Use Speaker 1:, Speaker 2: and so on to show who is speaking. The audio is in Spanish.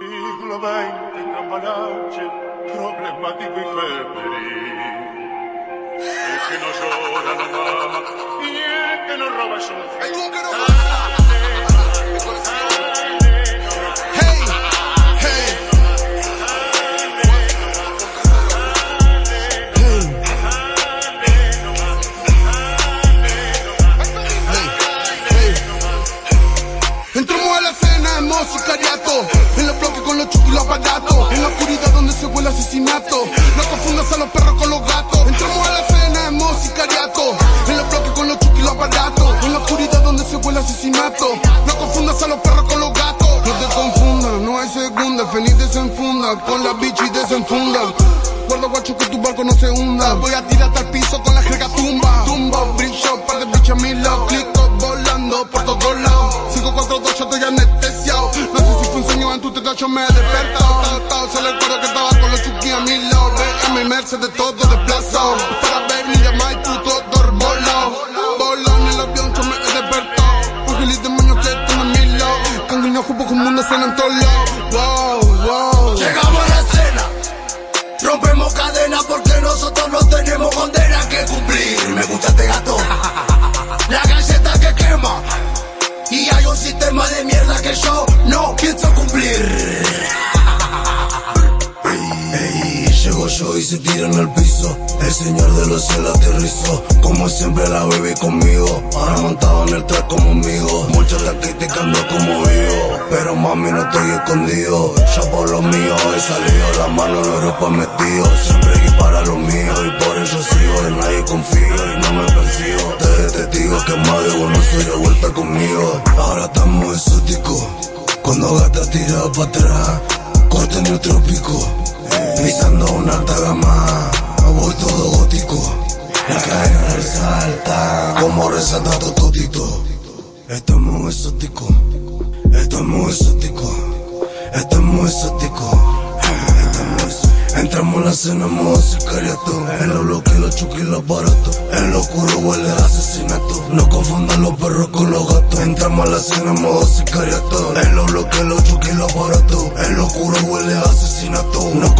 Speaker 1: Siglo XX, cambalache, problemático y febril. El que no llora no mama y el que no roba es un
Speaker 2: Hay No confundas a los perros con los gatos. Entramos a la escena en modo sicariato. En los bloques con los y los aparatos. En la oscuridad donde se huele asesinato. No confundas a los perros con los gatos. No te confundas, no hay segunda. Feliz desenfunda, con la bitch y desenfunda. Guarda guacho que tu barco no se hunda. Voy a tirarte al piso con la jerga tumba. Tumba, brillo, en tu teta yo me despertado Se le que estaba con los chuki a mi lado Ve en mi Mercedes todo desplazado Para ni llamar y tú todo volado Volado en el avión yo me he despertado Ángeles demonios que están a mi lado Canguiño jupo como una escena en todos Wow, wow.
Speaker 3: Llegamos a la escena, rompemos cadenas porque nosotros no tenemos condena que cumplir. Me gusta se tiran al piso. El señor de los cielos aterrizó. Como siempre la bebé conmigo. Ahora montado en el track como amigo. Muchos la criticando como vivo. Pero mami no estoy escondido. Ya por lo mío he salido. La mano en Europa metido. Siempre aquí para lo mío. Y por eso sigo. En nadie confío y no me persigo. Te testigo que más de uno soy de vuelta conmigo. Ahora estamos exóticos. Cuando gata tira para atrás. Corte en el trópico. Pisando una alta gama, voy todo gótico. La cadena resalta, como resalta totito. Esto es muy exótico, esto es. Entramos en la escena modo sicariato En los bloques, los chuki y los baratos. En lo oscuro huele asesinato. No confundan los perros con los gatos. Entramos a la escena modo sicariato